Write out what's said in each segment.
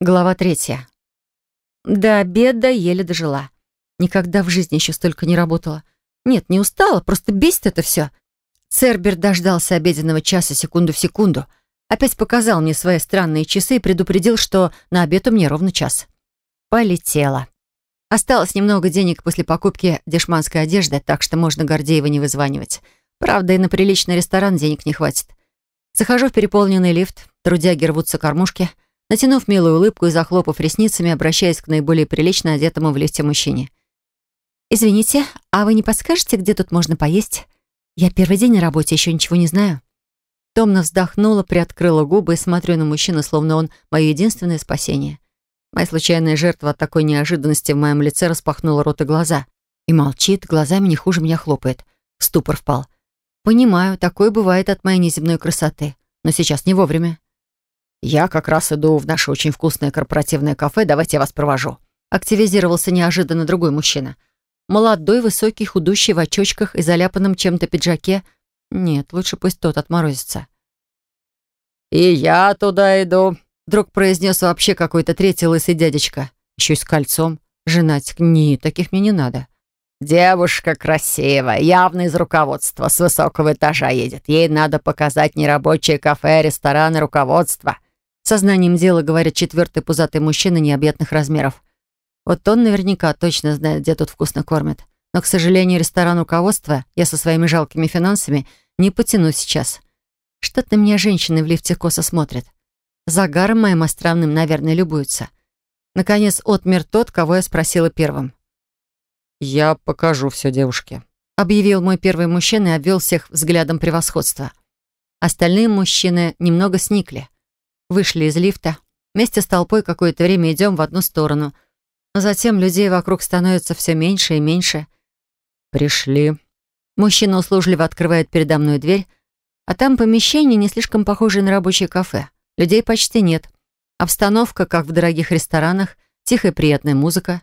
Глава третья. До обеда еле дожила. Никогда в жизни еще столько не работала. Нет, не устала, просто бесит это все. Цербер дождался обеденного часа секунду в секунду. Опять показал мне свои странные часы и предупредил, что на обед у меня ровно час. Полетела. Осталось немного денег после покупки дешманской одежды, так что можно Гордеева не вызванивать. Правда, и на приличный ресторан денег не хватит. Захожу в переполненный лифт, трудяги рвутся кормушки — натянув милую улыбку и захлопав ресницами, обращаясь к наиболее прилично одетому в лифте мужчине. «Извините, а вы не подскажете, где тут можно поесть? Я первый день на работе, еще ничего не знаю». Томно вздохнула, приоткрыла губы и смотрю на мужчину, словно он мое единственное спасение. Моя случайная жертва от такой неожиданности в моем лице распахнула рот и глаза. И молчит, глазами не хуже меня хлопает. В ступор впал. Понимаю, такое бывает от моей неземной красоты. Но сейчас не вовремя. «Я как раз иду в наше очень вкусное корпоративное кафе, давайте я вас провожу». Активизировался неожиданно другой мужчина. Молодой, высокий, худущий, в очочках и заляпанном чем-то пиджаке. Нет, лучше пусть тот отморозится. «И я туда иду», — вдруг произнес вообще какой-то третий лысый дядечка. Еще и с кольцом. Женатик. Не, таких мне не надо. «Девушка красивая, явно из руководства, с высокого этажа едет. Ей надо показать нерабочее кафе, рестораны, руководство. Сознанием дела говорит четвертый пузатый мужчина необъятных размеров. Вот он наверняка точно знает, где тут вкусно кормят. Но, к сожалению, ресторан руководства я со своими жалкими финансами не потяну сейчас. Что-то на меня женщины в лифте косо смотрят. Загаром моим островным, наверное, любуются. Наконец, отмер тот, кого я спросила первым. «Я покажу все девушке», — объявил мой первый мужчина и обвел всех взглядом превосходства. Остальные мужчины немного сникли. Вышли из лифта. Вместе с толпой какое-то время идем в одну сторону. Но затем людей вокруг становится все меньше и меньше. «Пришли». Мужчина услужливо открывает передо мной дверь, а там помещение, не слишком похожее на рабочее кафе. Людей почти нет. Обстановка, как в дорогих ресторанах, тихая приятная музыка.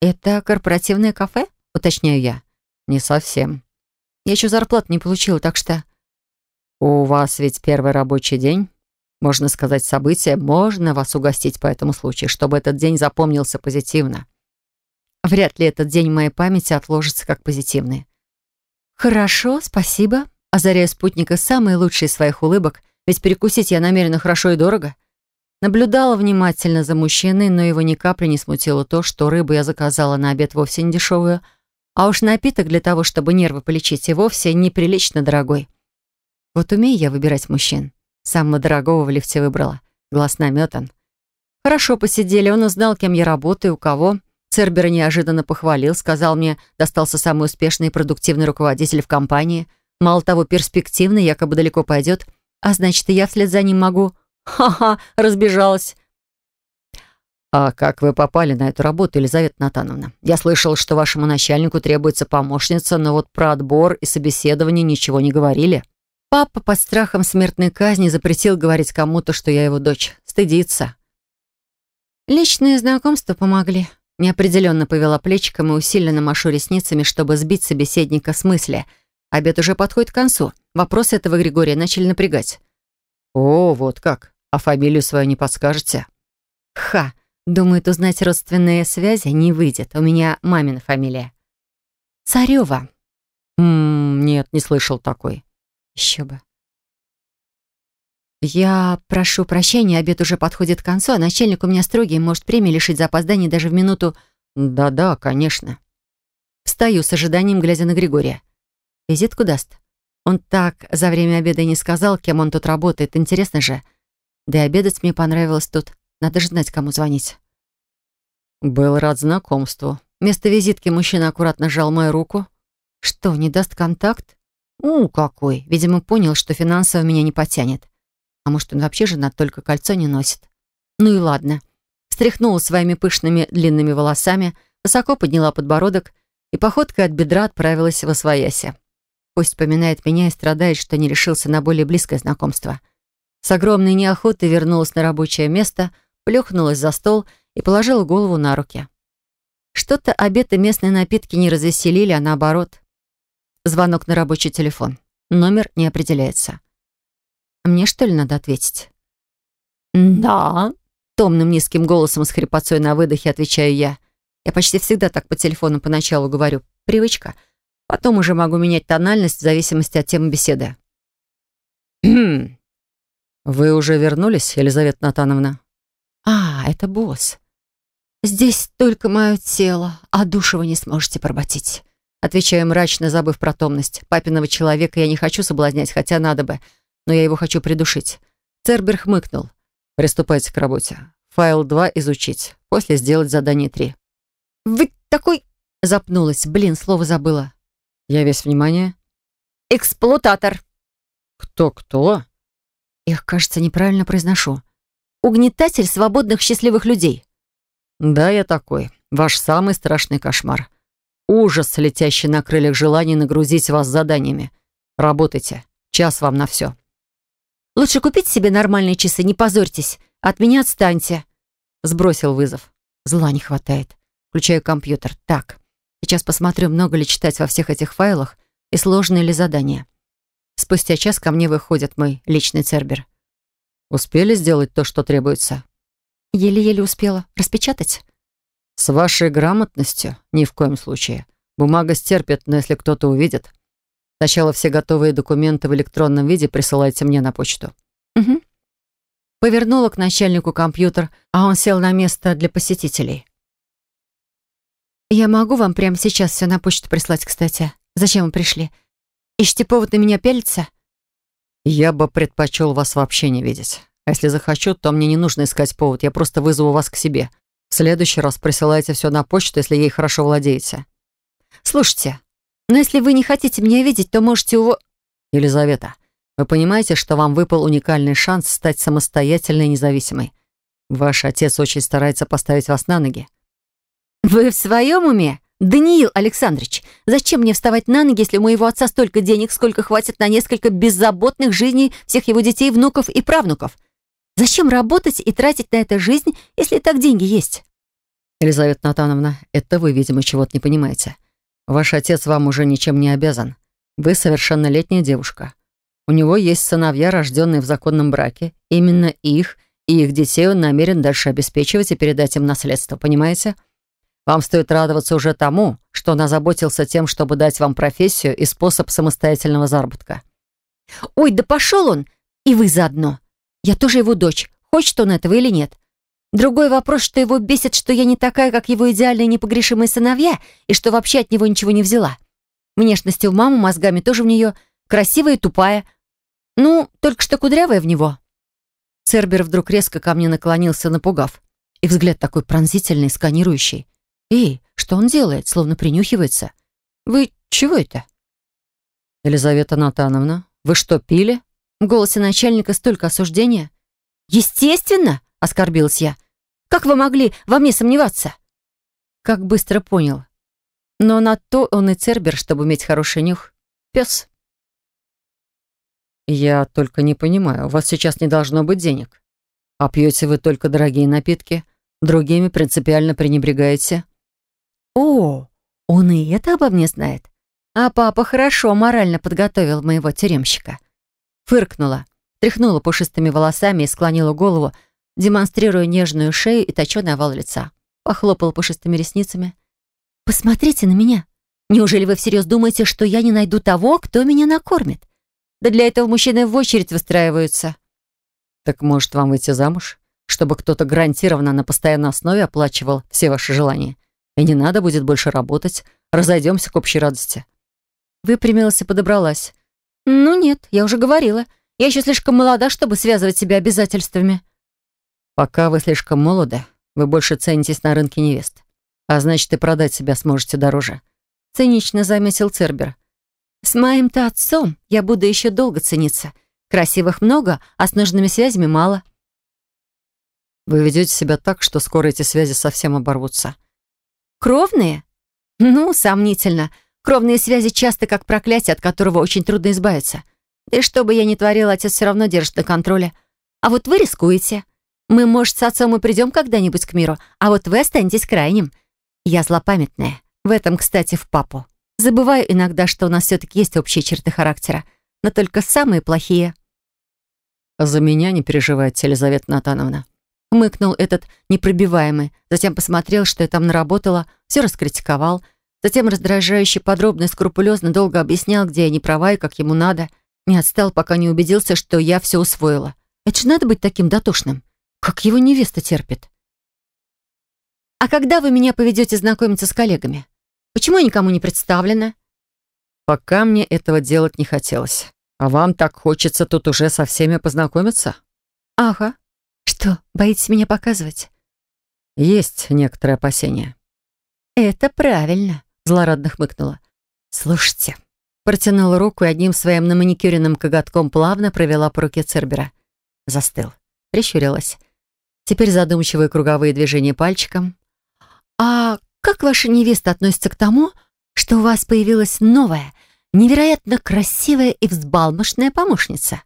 «Это корпоративное кафе?» — уточняю я. «Не совсем. Я еще зарплату не получила, так что...» «У вас ведь первый рабочий день?» Можно сказать, событие, можно вас угостить по этому случаю, чтобы этот день запомнился позитивно. Вряд ли этот день в моей памяти отложится как позитивный. «Хорошо, спасибо», озаряя спутника самые лучшие своих улыбок, ведь перекусить я намерена хорошо и дорого. Наблюдала внимательно за мужчиной, но его ни капли не смутило то, что рыбу я заказала на обед вовсе не дешевую, а уж напиток для того, чтобы нервы полечить, и вовсе неприлично дорогой. Вот умею я выбирать мужчин. Самого дорогого в лифте выбрала. Глаз наметан. Хорошо посидели, он узнал, кем я работаю, у кого. Цербера неожиданно похвалил, сказал мне, достался самый успешный и продуктивный руководитель в компании. Мало того, перспективный, якобы далеко пойдет. А значит, и я вслед за ним могу. Ха-ха, разбежалась. «А как вы попали на эту работу, Елизавета Натановна? Я слышал, что вашему начальнику требуется помощница, но вот про отбор и собеседование ничего не говорили». Папа под страхом смертной казни запретил говорить кому-то, что я его дочь. Стыдится. Личные знакомства помогли. Неопределенно повела плечиком и усиленно машу ресницами, чтобы сбить собеседника с мысли. Обед уже подходит к концу. Вопросы этого Григория начали напрягать. «О, вот как. А фамилию свою не подскажете?» «Ха. Думает, узнать родственные связи не выйдет. У меня мамина фамилия». «Царева». «Ммм, нет, не слышал такой». Еще бы. «Я прошу прощения, обед уже подходит к концу, а начальник у меня строгий, может премии лишить за опоздание даже в минуту...» «Да-да, конечно». Встаю с ожиданием, глядя на Григория. «Визитку даст?» Он так за время обеда не сказал, кем он тут работает. Интересно же. Да и обедать мне понравилось тут. Надо же знать, кому звонить. Был рад знакомству. Вместо визитки мужчина аккуратно сжал мою руку. Что, не даст контакт? У, какой. Видимо, понял, что финансово меня не потянет. А может, он вообще женат, только кольцо не носит. Ну и ладно. Встряхнула своими пышными длинными волосами, высоко подняла подбородок и походкой от бедра отправилась в освояси. Пусть поминает меня и страдает, что не решился на более близкое знакомство. С огромной неохотой вернулась на рабочее место, плюхнулась за стол и положила голову на руки. Что-то обед и местные напитки не развеселили, а наоборот. Звонок на рабочий телефон. Номер не определяется. Мне что ли надо ответить? «Да», Томным низким голосом с хрипотцой на выдохе отвечаю я. Я почти всегда так по телефону поначалу говорю. Привычка. Потом уже могу менять тональность в зависимости от темы беседы. «Вы уже вернулись, Елизавета Натановна?» «А, это босс. Здесь только мое тело, а душу вы не сможете поработить». Отвечаю мрачно, забыв про томность. Папиного человека я не хочу соблазнять, хотя надо бы, но я его хочу придушить. Цербер хмыкнул. «Приступайте к работе. Файл 2 изучить, после сделать задание 3». «Вы такой...» Запнулась. Блин, слово забыла. «Я весь внимание». «Эксплуататор». «Кто-кто?» Их, кажется, неправильно произношу. «Угнетатель свободных счастливых людей». «Да, я такой. Ваш самый страшный кошмар. Ужас, летящий на крыльях желаний нагрузить вас заданиями. Работайте. Час вам на все». «Лучше купить себе нормальные часы, не позорьтесь. От меня отстаньте». Сбросил вызов. Зла не хватает. Включаю компьютер. Так, сейчас посмотрю, много ли читать во всех этих файлах и сложные ли задания. Спустя час ко мне выходит мой личный цербер. «Успели сделать то, что требуется?» «Еле-еле успела. Распечатать?» «С вашей грамотностью? Ни в коем случае. Бумага стерпит, но если кто-то увидит, сначала все готовые документы в электронном виде присылайте мне на почту». «Угу». Повернула к начальнику компьютер, а он сел на место для посетителей. «Я могу вам прямо сейчас все на почту прислать, кстати. Зачем вы пришли? Ищете повод на меня пялиться?» «Я бы предпочел вас вообще не видеть. А если захочу, то мне не нужно искать повод, я просто вызову вас к себе. В следующий раз присылайте все на почту, если ей хорошо владеете». «Слушайте, но если вы не хотите меня видеть, то можете его...» «Елизавета, вы понимаете, что вам выпал уникальный шанс стать самостоятельной и независимой? Ваш отец очень старается поставить вас на ноги». «Вы в своем уме?» «Даниил Александрович, зачем мне вставать на ноги, если у моего отца столько денег, сколько хватит на несколько беззаботных жизней всех его детей, внуков и правнуков? Зачем работать и тратить на это жизнь, если и так деньги есть?» «Елизавета Натановна, это вы, видимо, чего-то не понимаете. Ваш отец вам уже ничем не обязан. Вы совершеннолетняя девушка. У него есть сыновья, рожденные в законном браке. Именно их и их детей он намерен дальше обеспечивать и передать им наследство, понимаете?» Вам стоит радоваться уже тому, что он озаботился тем, чтобы дать вам профессию и способ самостоятельного заработка. Ой, да пошел он! И вы заодно. Я тоже его дочь. Хочет он этого или нет? Другой вопрос, что его бесит, что я не такая, как его идеальные непогрешимые сыновья, и что вообще от него ничего не взяла. Внешностью в маму, мозгами тоже в нее, красивая и тупая. Ну, только что кудрявая в него. Цербер вдруг резко ко мне наклонился, напугав. И взгляд такой пронзительный, сканирующий. «Эй, что он делает? Словно принюхивается. Вы чего это?» «Елизавета Натановна, вы что, пили?» В голосе начальника столько осуждения. «Естественно!» — оскорбилась я. «Как вы могли во мне сомневаться?» Как быстро понял. Но на то он и цербер, чтобы иметь хороший нюх. Пес. «Я только не понимаю, у вас сейчас не должно быть денег. А пьете вы только дорогие напитки, другими принципиально пренебрегаете». О, он и это обо мне знает. А папа хорошо морально подготовил моего тюремщика. Фыркнула, тряхнула пушистыми волосами и склонила голову, демонстрируя нежную шею и точеный овал лица. Похлопала пушистыми ресницами. «Посмотрите на меня. Неужели вы всерьез думаете, что я не найду того, кто меня накормит? Да для этого мужчины в очередь выстраиваются». «Так может, вам выйти замуж, чтобы кто-то гарантированно на постоянной основе оплачивал все ваши желания?» И не надо будет больше работать. Разойдемся к общей радости». Выпрямилась и подобралась. «Ну нет, я уже говорила. Я еще слишком молода, чтобы связывать себя обязательствами». «Пока вы слишком молоды, вы больше ценитесь на рынке невест. А значит, и продать себя сможете дороже», — цинично заметил Цербер. «С моим-то отцом я буду еще долго цениться. Красивых много, а с нужными связями мало». «Вы ведете себя так, что скоро эти связи совсем оборвутся. Кровные? Ну, сомнительно. Кровные связи часто как проклятие, от которого очень трудно избавиться. Да и что бы я ни творила, отец все равно держит на контроле. А вот вы рискуете. Мы, может, с отцом и придем когда-нибудь к миру, а вот вы останетесь крайним. Я злопамятная. В этом, кстати, в папу. Забываю иногда, что у нас все-таки есть общие черты характера, но только самые плохие. За меня не переживайте, Елизавета Натановна. Хмыкнул этот непробиваемый, затем посмотрел, что я там наработала, все раскритиковал, затем раздражающе подробно и скрупулезно долго объяснял, где я не права и как ему надо. Не отстал, пока не убедился, что я все усвоила. Это же надо быть таким дотошным. Как его невеста терпит. «А когда вы меня поведете знакомиться с коллегами? Почему я никому не представлена?» «Пока мне этого делать не хотелось. А вам так хочется тут уже со всеми познакомиться?» «Ага. Что, боитесь меня показывать?» «Есть некоторые опасения». «Это правильно», — злорадно хмыкнула. «Слушайте». Протянула руку и одним своим наманикюренным коготком плавно провела по руке Цербера. Застыл. Прищурилась. Теперь задумчивые круговые движения пальчиком. «А как ваша невеста относится к тому, что у вас появилась новая, невероятно красивая и взбалмошная помощница?»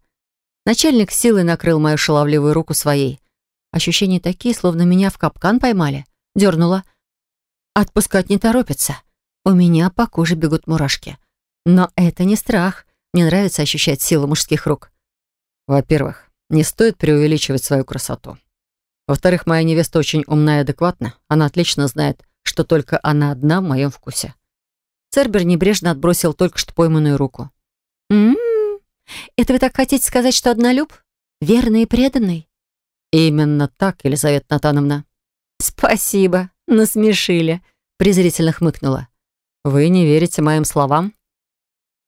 Начальник силой накрыл мою шаловливую руку своей. Ощущения такие, словно меня в капкан поймали. Дернула. Отпускать не торопится. У меня по коже бегут мурашки. Но это не страх. Мне нравится ощущать силу мужских рук. Во-первых, не стоит преувеличивать свою красоту. Во-вторых, моя невеста очень умна и адекватна. Она отлично знает, что только она одна в моем вкусе. Цербер небрежно отбросил только что пойманную руку. «М-м-м, это вы так хотите сказать, что однолюб? Верный и преданный?» «Именно так, Елизавета Натановна». «Спасибо, насмешили», — презрительно хмыкнула. «Вы не верите моим словам?»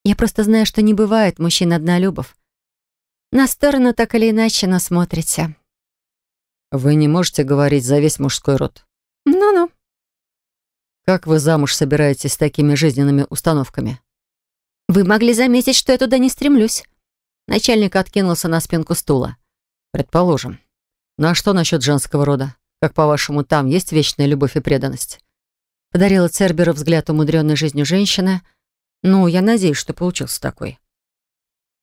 «Я просто знаю, что не бывает мужчин-однолюбов. На сторону так или иначе насмотрите». «Вы не можете говорить за весь мужской род». «Ну-ну». «Как вы замуж собираетесь с такими жизненными установками?» «Вы могли заметить, что я туда не стремлюсь». Начальник откинулся на спинку стула. «Предположим. Ну а что насчет женского рода? Как, по-вашему, там есть вечная любовь и преданность?» Подарила Церберу взгляд умудренной жизнью женщины. «Ну, я надеюсь, что получился такой».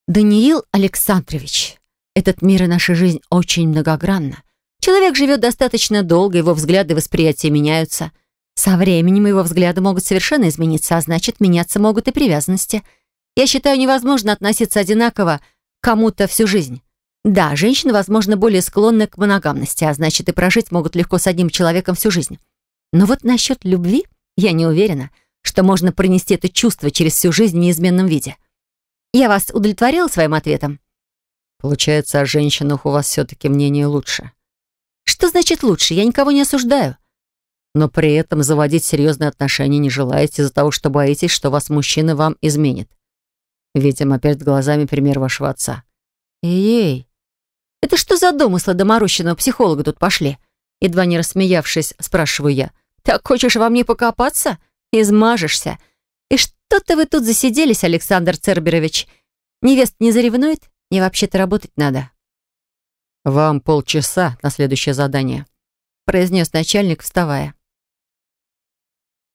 «Даниил Александрович, этот мир и наша жизнь очень многогранна. Человек живет достаточно долго, его взгляды и восприятия меняются. Со временем его взгляды могут совершенно измениться, а значит, меняться могут и привязанности. Я считаю, невозможно относиться одинаково к кому-то всю жизнь. Да, женщины, возможно, более склонны к моногамности, а значит, и прожить могут легко с одним человеком всю жизнь. Но вот насчет любви я не уверена, что можно пронести это чувство через всю жизнь в неизменном виде. Я вас удовлетворила своим ответом? Получается, о женщинах у вас все-таки мнение лучше. Что значит лучше? Я никого не осуждаю. Но при этом заводить серьезные отношения не желаете из-за того, что боитесь, что вас мужчина вам изменит. Видимо, перед глазами пример вашего отца. Эй, это что за домыслы доморощенного психолога тут пошли? Едва не рассмеявшись, спрашиваю я. Так хочешь во мне покопаться? Измажешься. И что-то вы тут засиделись, Александр Церберович. Невест не заревнует? Мне вообще-то работать надо. «Вам полчаса на следующее задание», произнес начальник, вставая.